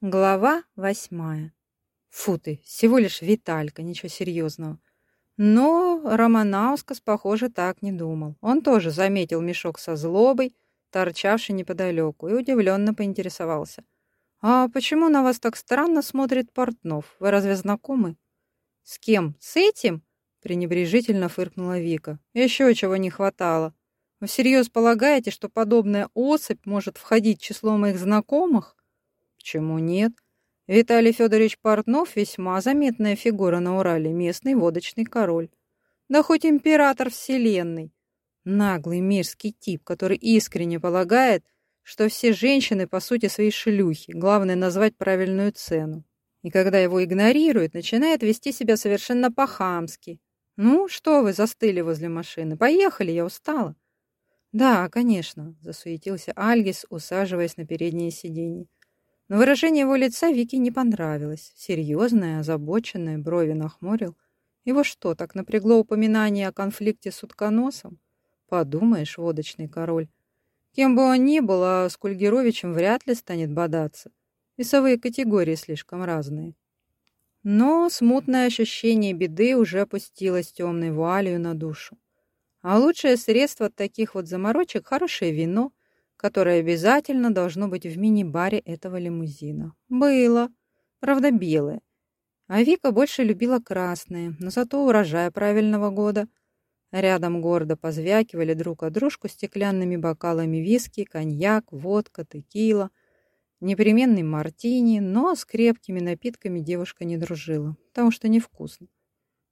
Глава восьмая. Фу ты, всего лишь Виталька, ничего серьезного. Но Романаускас, похоже, так не думал. Он тоже заметил мешок со злобой, торчавший неподалеку, и удивленно поинтересовался. «А почему на вас так странно смотрит Портнов? Вы разве знакомы?» «С кем? С этим?» — пренебрежительно фыркнула Вика. «Еще чего не хватало. Вы всерьез полагаете, что подобная особь может входить в число моих знакомых?» Почему нет? Виталий Федорович Портнов весьма заметная фигура на Урале, местный водочный король. Да хоть император вселенной. Наглый мерзкий тип, который искренне полагает, что все женщины по сути свои шлюхи, главное назвать правильную цену. И когда его игнорируют, начинает вести себя совершенно по-хамски. «Ну, что вы застыли возле машины? Поехали, я устала». «Да, конечно», — засуетился Альгис, усаживаясь на переднее сиденье. Но выражение его лица Вике не понравилось. Серьезное, озабоченное, брови нахмурил. Его что, так напрягло упоминание о конфликте с утконосом? Подумаешь, водочный король. Кем бы он ни был, а с Кульгеровичем вряд ли станет бодаться. Весовые категории слишком разные. Но смутное ощущение беды уже опустилось темной вуалью на душу. А лучшее средство от таких вот заморочек – хорошее вино, которое обязательно должно быть в мини-баре этого лимузина. Было. Правда, белое. А Вика больше любила красные, но зато урожая правильного года. Рядом гордо позвякивали друг от дружку стеклянными бокалами виски, коньяк, водка, текила, непременный мартини, но с крепкими напитками девушка не дружила, потому что невкусно.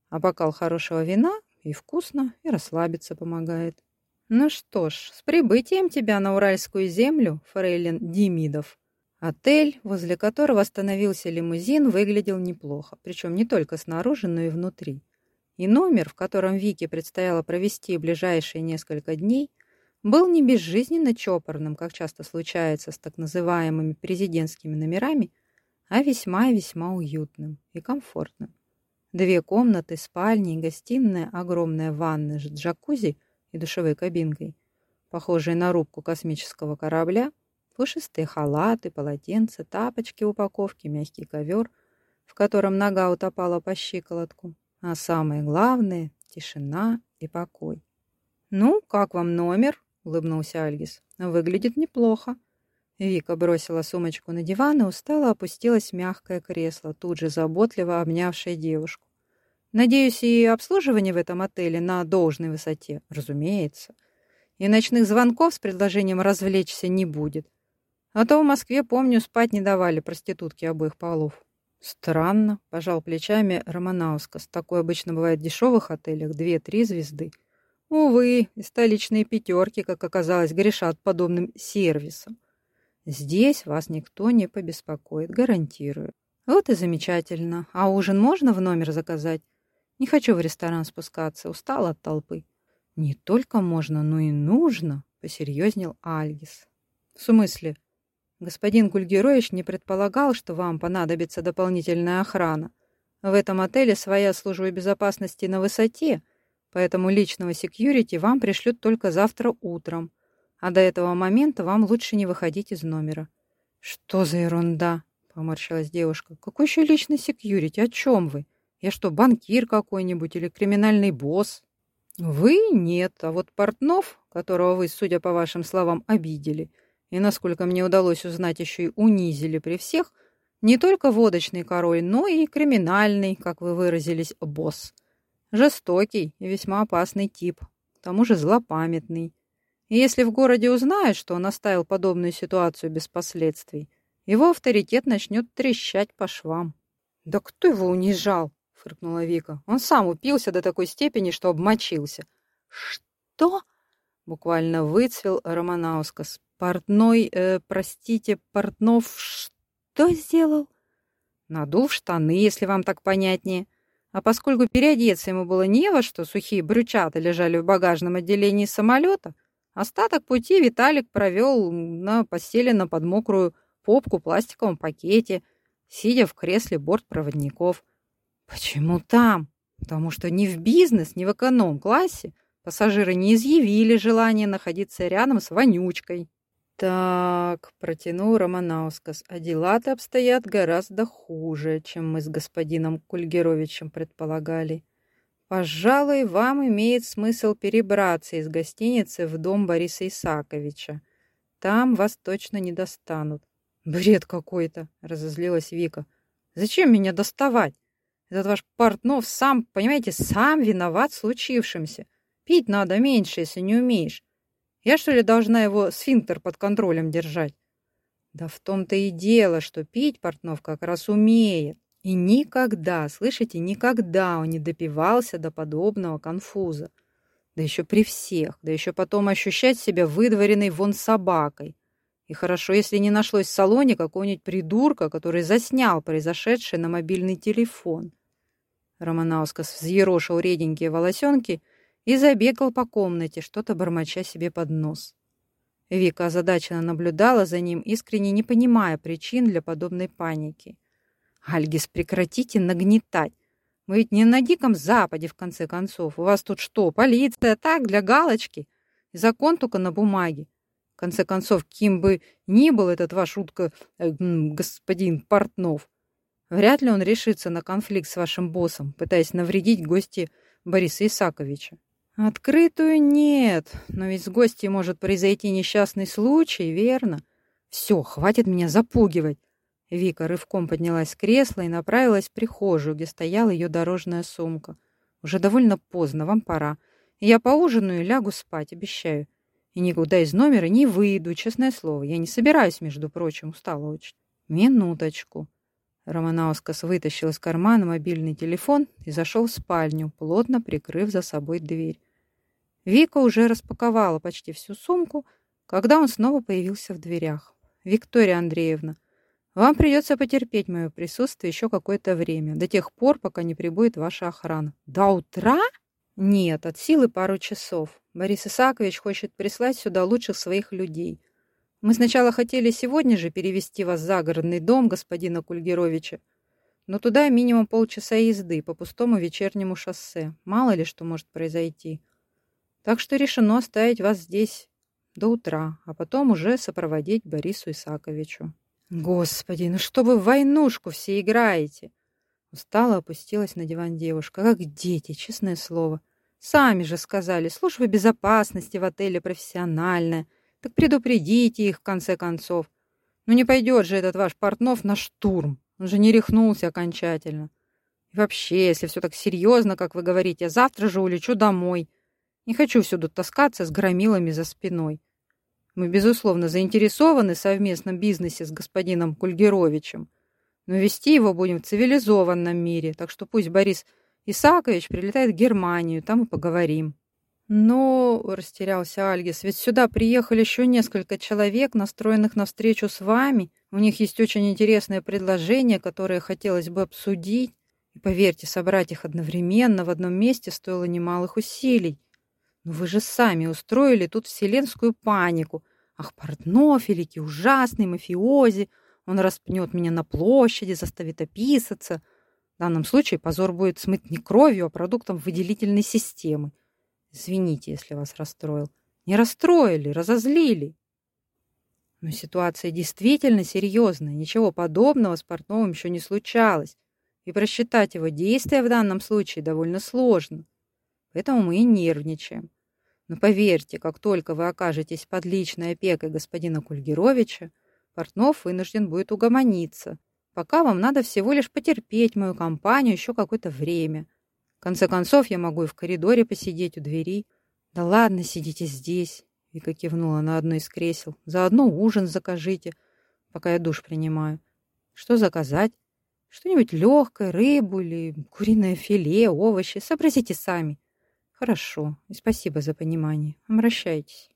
А бокал хорошего вина и вкусно, и расслабиться помогает. Ну что ж, с прибытием тебя на Уральскую землю, фрейлин Демидов. Отель, возле которого остановился лимузин, выглядел неплохо, причем не только снаружи, но и внутри. И номер, в котором Вике предстояло провести ближайшие несколько дней, был не безжизненно чопорным, как часто случается с так называемыми президентскими номерами, а весьма и весьма уютным и комфортным. Две комнаты, спальня и гостиная, огромная ванная с джакузи – и душевой кабинкой, похожей на рубку космического корабля, пушистые халаты, полотенца, тапочки в упаковке, мягкий ковер, в котором нога утопала по щиколотку, а самое главное — тишина и покой. «Ну, как вам номер?» — улыбнулся Альгис. «Выглядит неплохо». Вика бросила сумочку на диван и устало опустилась в мягкое кресло, тут же заботливо обнявшее девушку. Надеюсь, и обслуживание в этом отеле на должной высоте, разумеется. И ночных звонков с предложением развлечься не будет. А то в Москве, помню, спать не давали проститутки обоих полов. Странно, пожал плечами Романаускас. Такое обычно бывает в дешевых отелях, две-три звезды. Увы, и столичные пятерки, как оказалось, грешат подобным сервисом. Здесь вас никто не побеспокоит, гарантирую. Вот и замечательно. А ужин можно в номер заказать? Не хочу в ресторан спускаться, устал от толпы. Не только можно, но и нужно, посерьезнел Альгис. В смысле? Господин Гульгерович не предполагал, что вам понадобится дополнительная охрана. В этом отеле своя служба безопасности на высоте, поэтому личного секьюрити вам пришлют только завтра утром, а до этого момента вам лучше не выходить из номера. Что за ерунда? Поморщилась девушка. Какой еще личный секьюрити? О чем вы? Я что, банкир какой-нибудь или криминальный босс? Вы нет, а вот Портнов, которого вы, судя по вашим словам, обидели, и, насколько мне удалось узнать, еще и унизили при всех, не только водочный король, но и криминальный, как вы выразились, босс. Жестокий и весьма опасный тип, к тому же злопамятный. И если в городе узнают, что он оставил подобную ситуацию без последствий, его авторитет начнет трещать по швам. Да кто его унижал? Фыркнула Вика. Он сам упился до такой степени, что обмочился. Что? Буквально выцвел Романаускас. Портной, э, простите, Портнов что сделал? Надул штаны, если вам так понятнее. А поскольку переодеться ему было не во что, сухие брючата лежали в багажном отделении самолета, остаток пути Виталик провел на постели на подмокрую попку в пластиковом пакете, сидя в кресле бортпроводников. Почему там? Потому что ни в бизнес, ни в эконом-классе пассажиры не изъявили желания находиться рядом с вонючкой. «Так», — протянул Романаускас, — «а дела-то обстоят гораздо хуже, чем мы с господином Кульгеровичем предполагали. Пожалуй, вам имеет смысл перебраться из гостиницы в дом Бориса Исаковича. Там вас точно не достанут». «Бред какой-то», — разозлилась Вика. «Зачем меня доставать? Этот ваш Портнов сам, понимаете, сам виноват в случившемся. Пить надо меньше, если не умеешь. Я, что ли, должна его сфинктер под контролем держать? Да в том-то и дело, что пить Портнов как раз умеет. И никогда, слышите, никогда он не допивался до подобного конфуза. Да еще при всех, да еще потом ощущать себя выдворенной вон собакой. И хорошо, если не нашлось в салоне какого-нибудь придурка, который заснял произошедшее на мобильный телефон. Романаускас взъерошил реденькие волосенки и забегал по комнате, что-то бормоча себе под нос. Вика озадаченно наблюдала за ним, искренне не понимая причин для подобной паники. «Альгис, прекратите нагнетать! Мы ведь не на Диком Западе, в конце концов. У вас тут что, полиция? Так, для галочки? закон только на бумаге. В конце концов, кем бы ни был этот ваш утка, э, господин Портнов, вряд ли он решится на конфликт с вашим боссом, пытаясь навредить гости Бориса Исаковича. Открытую нет, но ведь с гостей может произойти несчастный случай, верно? Все, хватит меня запугивать. Вика рывком поднялась с кресла и направилась в прихожую, где стояла ее дорожная сумка. Уже довольно поздно, вам пора. Я поужинаю и лягу спать, обещаю. И никуда из номера не выйду, честное слово. Я не собираюсь, между прочим, устала очень. Минуточку. Романаускас вытащил из кармана мобильный телефон и зашел в спальню, плотно прикрыв за собой дверь. Вика уже распаковала почти всю сумку, когда он снова появился в дверях. «Виктория Андреевна, вам придется потерпеть мое присутствие еще какое-то время, до тех пор, пока не прибудет ваша охрана». «До утра?» «Нет, от силы пару часов. Борис Исаакович хочет прислать сюда лучших своих людей. Мы сначала хотели сегодня же перевести вас в загородный дом господина Кульгеровича, но туда минимум полчаса езды по пустому вечернему шоссе. Мало ли что может произойти». Так что решено оставить вас здесь до утра, а потом уже сопроводить Борису Исаковичу. Господи, ну что вы в войнушку все играете? Устала опустилась на диван девушка, как дети, честное слово. Сами же сказали, служба безопасности в отеле профессиональная. Так предупредите их, в конце концов. Ну не пойдет же этот ваш Портнов на штурм. Он же не рехнулся окончательно. И вообще, если все так серьезно, как вы говорите, я завтра же улечу домой. Не хочу всюду таскаться с громилами за спиной. Мы, безусловно, заинтересованы в совместном бизнесе с господином Кульгеровичем, но вести его будем в цивилизованном мире, так что пусть Борис Исаакович прилетает в Германию, там и поговорим. Но, растерялся Альгис, ведь сюда приехали еще несколько человек, настроенных на встречу с вами. У них есть очень интересное предложение, которое хотелось бы обсудить. И поверьте, собрать их одновременно в одном месте стоило немалых усилий. Но вы же сами устроили тут вселенскую панику. Ах, Портнов, великий ужасный, мафиози. Он распнет меня на площади, заставит описаться. В данном случае позор будет смыть не кровью, а продуктом выделительной системы. Извините, если вас расстроил. Не расстроили, разозлили. Но ситуация действительно серьезная. Ничего подобного с Портновым еще не случалось. И просчитать его действия в данном случае довольно сложно. Поэтому мы и нервничаем. Но поверьте, как только вы окажетесь под личной опекой господина Кульгеровича, Портнов вынужден будет угомониться. Пока вам надо всего лишь потерпеть мою компанию еще какое-то время. В конце концов, я могу и в коридоре посидеть у двери. Да ладно, сидите здесь. Вика кивнула на одно из кресел. Заодно ужин закажите, пока я душ принимаю. Что заказать? Что-нибудь легкое, рыбу или куриное филе, овощи. Сообразите сами. Хорошо, и спасибо за понимание. Обращайтесь.